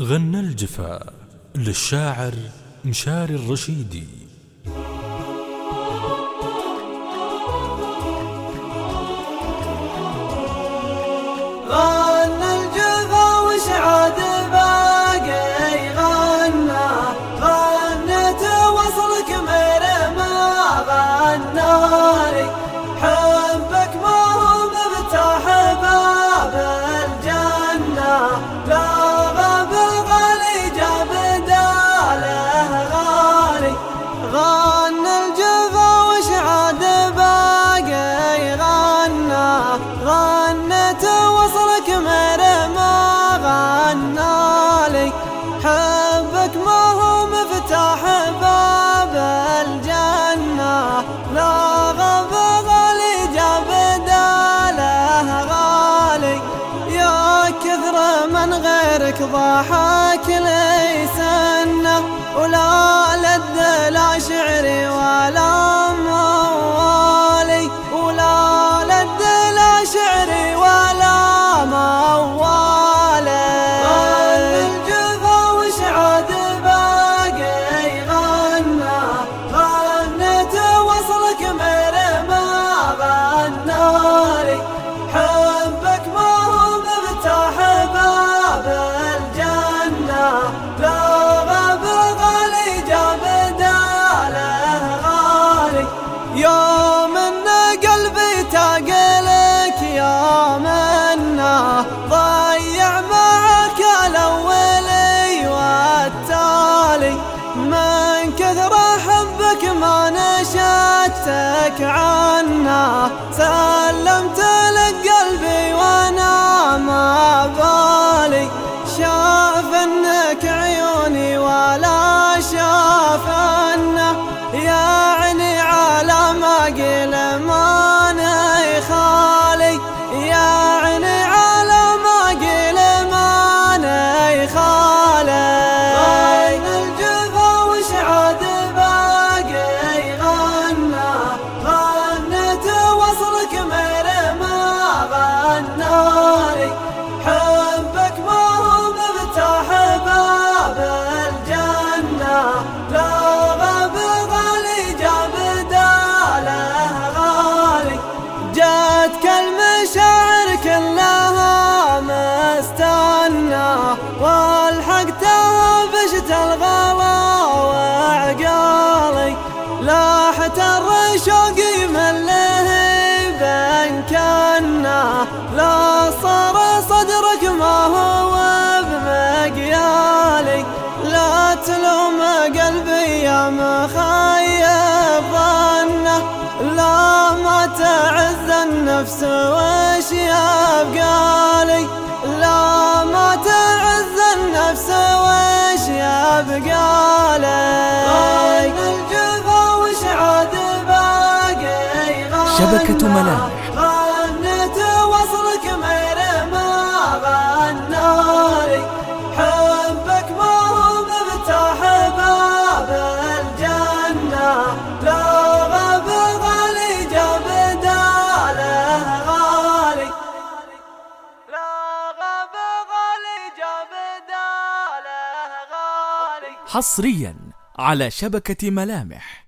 غنى الجفا للشاعر مشاري الرشيدي. عذره من غيرك ضحاك ليسنه ولا لذة لا شعر من كثر حبك ما نشتك عنا. سلمت لك قلبي وأنا ما بالي. شاف أنك عيوني ولا شافك لا صار صدرك ما هو بمقيالي لا تلوم قلبي يا مخيب ظنه لا ما تعز النفس وش يبقالي. لا ما تعز النفس وش يبقالي. شبكة ملامح حصريا على شبكة ملامح.